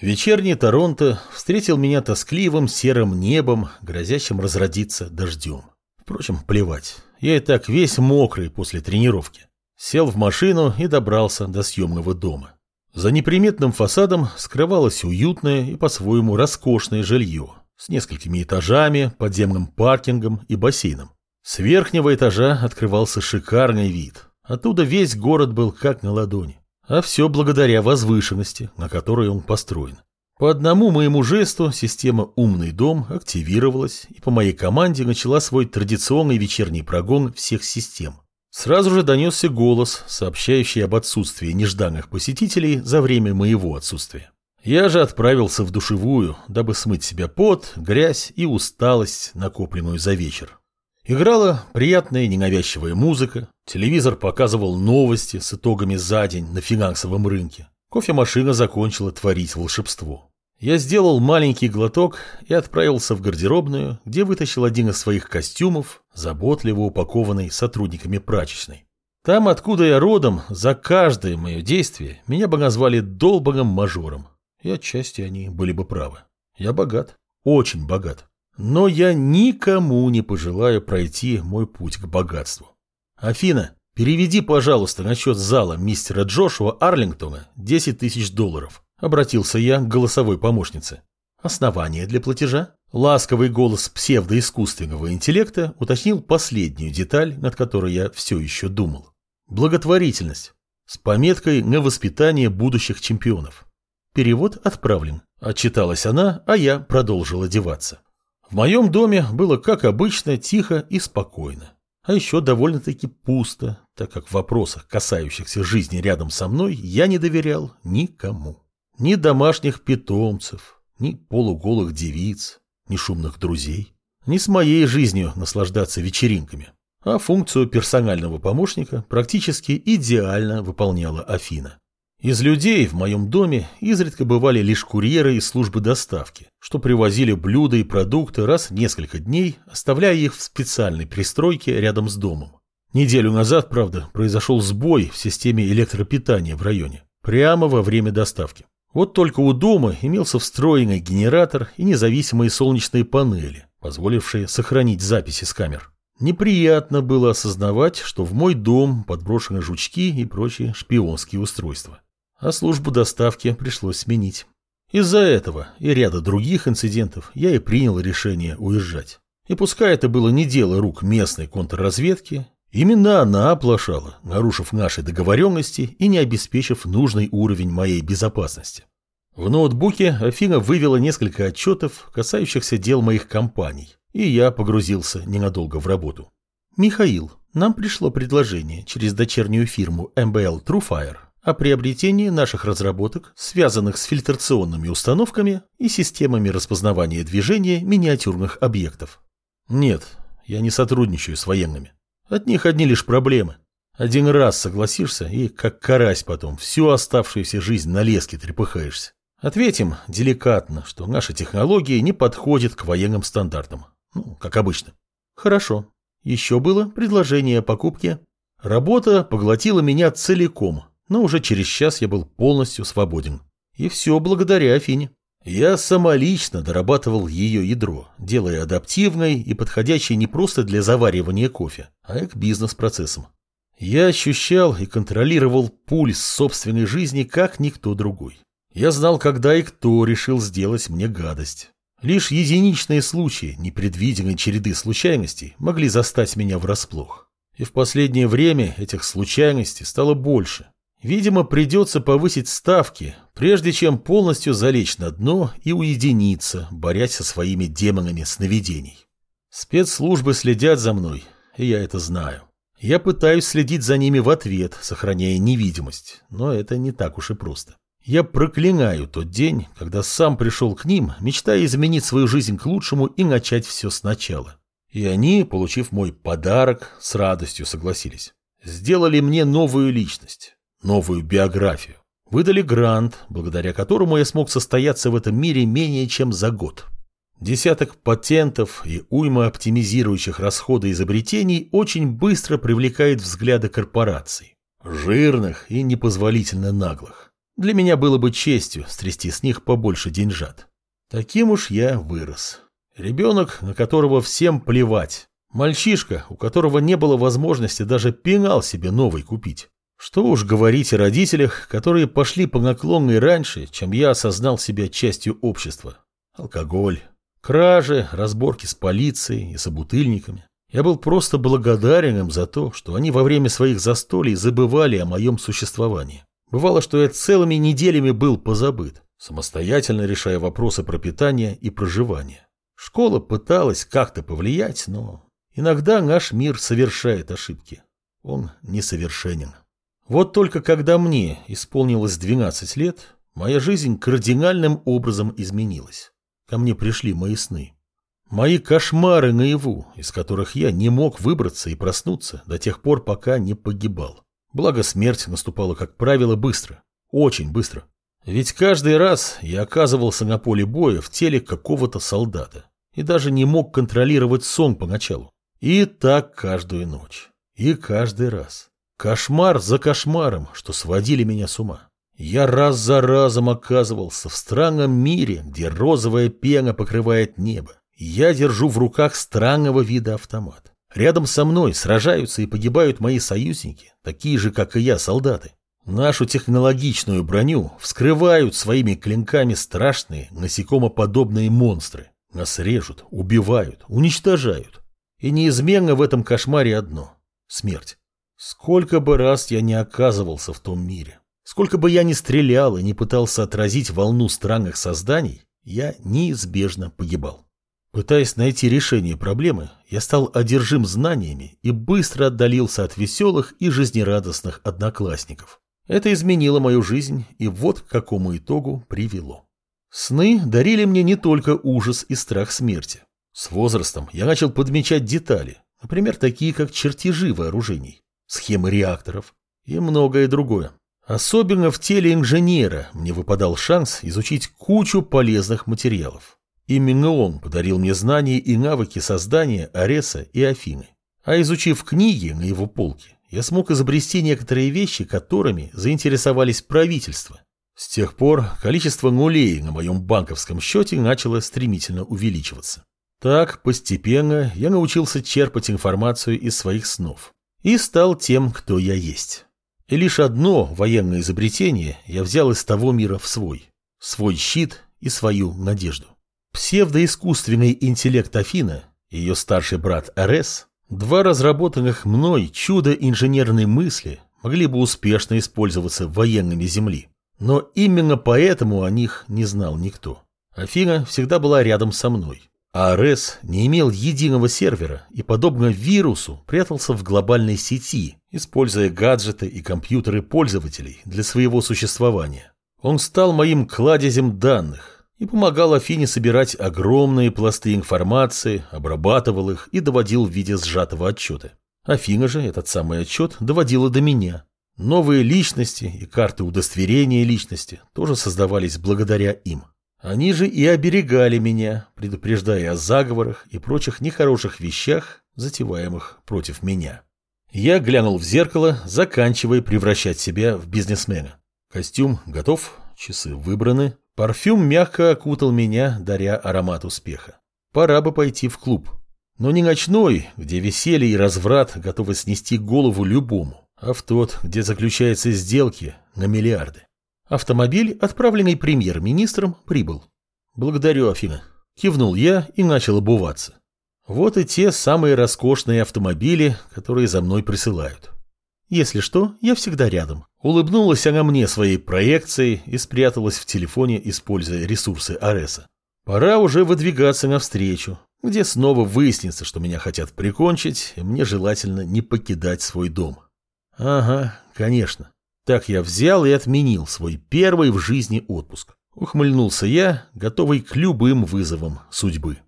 Вечерний Торонто встретил меня тоскливым серым небом, грозящим разродиться дождем. Впрочем, плевать. Я и так весь мокрый после тренировки. Сел в машину и добрался до съемного дома. За неприметным фасадом скрывалось уютное и по-своему роскошное жилье с несколькими этажами, подземным паркингом и бассейном. С верхнего этажа открывался шикарный вид. Оттуда весь город был как на ладони. А все благодаря возвышенности, на которой он построен. По одному моему жесту система «Умный дом» активировалась, и по моей команде начала свой традиционный вечерний прогон всех систем. Сразу же донесся голос, сообщающий об отсутствии нежданных посетителей за время моего отсутствия. Я же отправился в душевую, дабы смыть себя пот, грязь и усталость, накопленную за вечер. Играла приятная ненавязчивая музыка, телевизор показывал новости с итогами за день на финансовом рынке. Кофемашина закончила творить волшебство. Я сделал маленький глоток и отправился в гардеробную, где вытащил один из своих костюмов, заботливо упакованный сотрудниками прачечной. Там, откуда я родом, за каждое мое действие меня бы назвали долбанным мажором. И отчасти они были бы правы. Я богат, очень богат. Но я никому не пожелаю пройти мой путь к богатству. Афина, переведи, пожалуйста, на счет зала мистера Джошуа Арлингтона 10 тысяч долларов. Обратился я к голосовой помощнице. Основание для платежа? Ласковый голос псевдоискусственного интеллекта уточнил последнюю деталь, над которой я все еще думал. Благотворительность. С пометкой на воспитание будущих чемпионов. Перевод отправлен. Отчиталась она, а я продолжил одеваться. В моем доме было, как обычно, тихо и спокойно. А еще довольно-таки пусто, так как в вопросах, касающихся жизни рядом со мной, я не доверял никому. Ни домашних питомцев, ни полуголых девиц, ни шумных друзей. Ни с моей жизнью наслаждаться вечеринками. А функцию персонального помощника практически идеально выполняла Афина. Из людей в моем доме изредка бывали лишь курьеры из службы доставки, что привозили блюда и продукты раз в несколько дней, оставляя их в специальной пристройке рядом с домом. Неделю назад, правда, произошел сбой в системе электропитания в районе, прямо во время доставки. Вот только у дома имелся встроенный генератор и независимые солнечные панели, позволившие сохранить записи с камер. Неприятно было осознавать, что в мой дом подброшены жучки и прочие шпионские устройства а службу доставки пришлось сменить. Из-за этого и ряда других инцидентов я и принял решение уезжать. И пускай это было не дело рук местной контрразведки, именно она оплошала, нарушив наши договоренности и не обеспечив нужный уровень моей безопасности. В ноутбуке Афина вывела несколько отчетов, касающихся дел моих компаний, и я погрузился ненадолго в работу. «Михаил, нам пришло предложение через дочернюю фирму MBL Truefire о приобретении наших разработок, связанных с фильтрационными установками и системами распознавания движения миниатюрных объектов. Нет, я не сотрудничаю с военными. От них одни лишь проблемы. Один раз согласишься и, как карась потом, всю оставшуюся жизнь на леске трепыхаешься. Ответим деликатно, что наша технология не подходит к военным стандартам. Ну, как обычно. Хорошо. Еще было предложение о покупке. Работа поглотила меня целиком, но уже через час я был полностью свободен. И все благодаря Афине. Я самолично дорабатывал ее ядро, делая адаптивной и подходящей не просто для заваривания кофе, а и к бизнес-процессам. Я ощущал и контролировал пульс собственной жизни, как никто другой. Я знал, когда и кто решил сделать мне гадость. Лишь единичные случаи непредвиденной череды случайностей могли застать меня врасплох. И в последнее время этих случайностей стало больше, Видимо, придется повысить ставки, прежде чем полностью залечь на дно и уединиться, борясь со своими демонами сновидений. Спецслужбы следят за мной, и я это знаю. Я пытаюсь следить за ними в ответ, сохраняя невидимость, но это не так уж и просто. Я проклинаю тот день, когда сам пришел к ним, мечтая изменить свою жизнь к лучшему и начать все сначала. И они, получив мой подарок, с радостью согласились. Сделали мне новую личность новую биографию. Выдали грант, благодаря которому я смог состояться в этом мире менее чем за год. Десяток патентов и уйма оптимизирующих расходы изобретений очень быстро привлекает взгляды корпораций. Жирных и непозволительно наглых. Для меня было бы честью стрясти с них побольше деньжат. Таким уж я вырос. Ребенок, на которого всем плевать. Мальчишка, у которого не было возможности даже пенал себе новый купить. Что уж говорить о родителях, которые пошли по наклонной раньше, чем я осознал себя частью общества. Алкоголь, кражи, разборки с полицией и собутыльниками. Я был просто благодарен им за то, что они во время своих застолий забывали о моем существовании. Бывало, что я целыми неделями был позабыт, самостоятельно решая вопросы пропитания и проживания. Школа пыталась как-то повлиять, но иногда наш мир совершает ошибки. Он несовершенен. Вот только когда мне исполнилось 12 лет, моя жизнь кардинальным образом изменилась. Ко мне пришли мои сны. Мои кошмары наяву, из которых я не мог выбраться и проснуться до тех пор, пока не погибал. Благо смерть наступала, как правило, быстро. Очень быстро. Ведь каждый раз я оказывался на поле боя в теле какого-то солдата и даже не мог контролировать сон поначалу. И так каждую ночь. И каждый раз. Кошмар за кошмаром, что сводили меня с ума. Я раз за разом оказывался в странном мире, где розовая пена покрывает небо. Я держу в руках странного вида автомат. Рядом со мной сражаются и погибают мои союзники, такие же, как и я, солдаты. Нашу технологичную броню вскрывают своими клинками страшные насекомоподобные монстры. Нас режут, убивают, уничтожают. И неизменно в этом кошмаре одно – смерть. Сколько бы раз я не оказывался в том мире, сколько бы я ни стрелял и не пытался отразить волну странных созданий, я неизбежно погибал. Пытаясь найти решение проблемы, я стал одержим знаниями и быстро отдалился от веселых и жизнерадостных одноклассников. Это изменило мою жизнь и вот к какому итогу привело. Сны дарили мне не только ужас и страх смерти. С возрастом я начал подмечать детали, например, такие как чертежи вооружений схемы реакторов и многое другое. Особенно в теле инженера мне выпадал шанс изучить кучу полезных материалов. Именно он подарил мне знания и навыки создания Ареса и Афины. А изучив книги на его полке, я смог изобрести некоторые вещи, которыми заинтересовались правительства. С тех пор количество нулей на моем банковском счете начало стремительно увеличиваться. Так, постепенно я научился черпать информацию из своих снов и стал тем, кто я есть. И лишь одно военное изобретение я взял из того мира в свой. Свой щит и свою надежду. Псевдоискусственный интеллект Афина, ее старший брат Арес, два разработанных мной чудо инженерной мысли могли бы успешно использоваться военными Земли. Но именно поэтому о них не знал никто. Афина всегда была рядом со мной, АРС не имел единого сервера и, подобно вирусу, прятался в глобальной сети, используя гаджеты и компьютеры пользователей для своего существования. Он стал моим кладезем данных и помогал Афине собирать огромные пласты информации, обрабатывал их и доводил в виде сжатого отчета. Афина же этот самый отчет доводила до меня. Новые личности и карты удостоверения личности тоже создавались благодаря им. Они же и оберегали меня, предупреждая о заговорах и прочих нехороших вещах, затеваемых против меня. Я глянул в зеркало, заканчивая превращать себя в бизнесмена. Костюм готов, часы выбраны, парфюм мягко окутал меня, даря аромат успеха. Пора бы пойти в клуб. Но не ночной, где веселье и разврат готовы снести голову любому, а в тот, где заключаются сделки на миллиарды. Автомобиль, отправленный премьер-министром, прибыл. «Благодарю, Афина». Кивнул я и начал обуваться. Вот и те самые роскошные автомобили, которые за мной присылают. Если что, я всегда рядом. Улыбнулась она мне своей проекцией и спряталась в телефоне, используя ресурсы Ареса. Пора уже выдвигаться навстречу, где снова выяснится, что меня хотят прикончить, и мне желательно не покидать свой дом. Ага, конечно. Так я взял и отменил свой первый в жизни отпуск. Ухмыльнулся я, готовый к любым вызовам судьбы.